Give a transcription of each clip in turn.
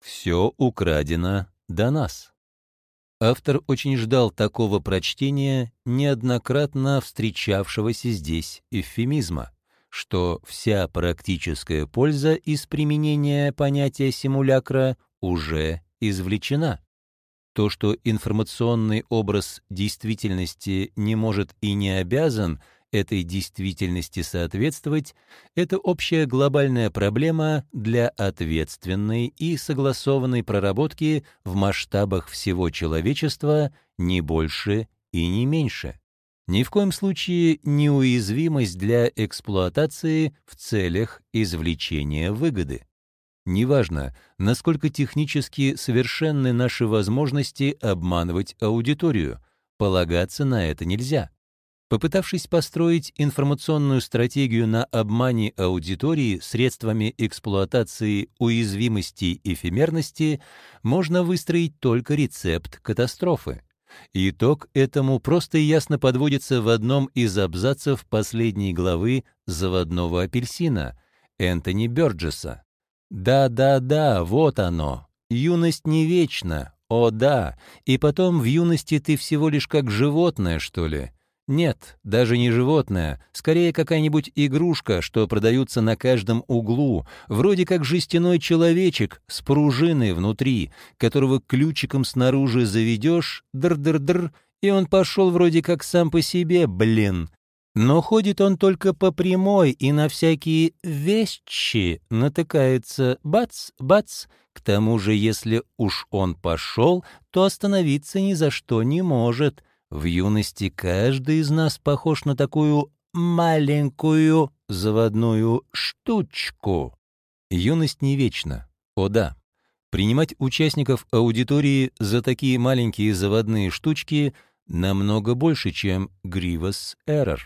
Все украдено до нас. Автор очень ждал такого прочтения неоднократно встречавшегося здесь эвфемизма, что вся практическая польза из применения понятия симулякра уже извлечена. То, что информационный образ действительности не может и не обязан этой действительности соответствовать, это общая глобальная проблема для ответственной и согласованной проработки в масштабах всего человечества не больше и не меньше. Ни в коем случае неуязвимость для эксплуатации в целях извлечения выгоды. Неважно, насколько технически совершенны наши возможности обманывать аудиторию, полагаться на это нельзя. Попытавшись построить информационную стратегию на обмане аудитории средствами эксплуатации уязвимости и эфемерности, можно выстроить только рецепт катастрофы. Итог этому просто и ясно подводится в одном из абзацев последней главы «Заводного апельсина» Энтони Бёрджеса. Да-да-да, вот оно. Юность не вечна. О да, и потом в юности ты всего лишь как животное, что ли. Нет, даже не животное, скорее какая-нибудь игрушка, что продаются на каждом углу, вроде как жестяной человечек с пружиной внутри, которого ключиком снаружи заведешь, др-др-др, и он пошел вроде как сам по себе, блин. Но ходит он только по прямой и на всякие вещи натыкается бац-бац. К тому же, если уж он пошел, то остановиться ни за что не может. В юности каждый из нас похож на такую маленькую заводную штучку. Юность не вечна. О да. Принимать участников аудитории за такие маленькие заводные штучки намного больше, чем Grievous Error.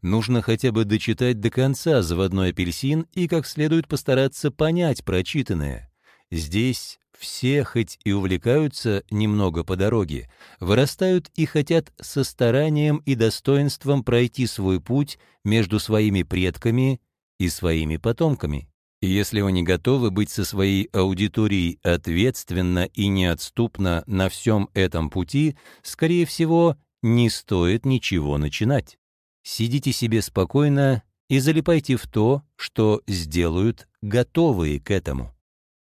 Нужно хотя бы дочитать до конца «Заводной апельсин» и как следует постараться понять прочитанное. Здесь все хоть и увлекаются немного по дороге, вырастают и хотят со старанием и достоинством пройти свой путь между своими предками и своими потомками. И если они готовы быть со своей аудиторией ответственно и неотступно на всем этом пути, скорее всего, не стоит ничего начинать. Сидите себе спокойно и залипайте в то, что сделают готовые к этому.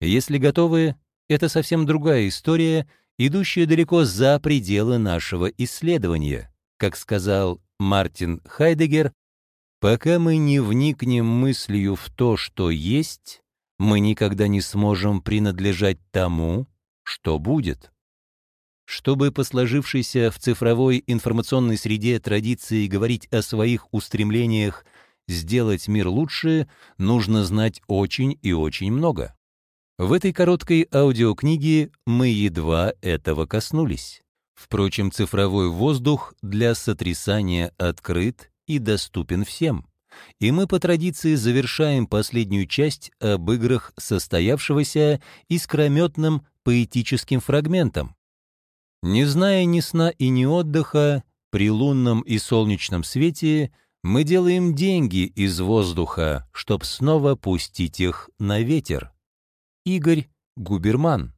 Если готовы, это совсем другая история, идущая далеко за пределы нашего исследования. Как сказал Мартин Хайдегер, пока мы не вникнем мыслью в то, что есть, мы никогда не сможем принадлежать тому, что будет. Чтобы по сложившейся в цифровой информационной среде традиции говорить о своих устремлениях сделать мир лучше, нужно знать очень и очень много. В этой короткой аудиокниге мы едва этого коснулись. Впрочем, цифровой воздух для сотрясания открыт и доступен всем. И мы по традиции завершаем последнюю часть об играх состоявшегося искрометным поэтическим фрагментом, не зная ни сна и ни отдыха, при лунном и солнечном свете мы делаем деньги из воздуха, чтоб снова пустить их на ветер. Игорь Губерман